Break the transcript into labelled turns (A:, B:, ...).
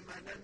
A: مننا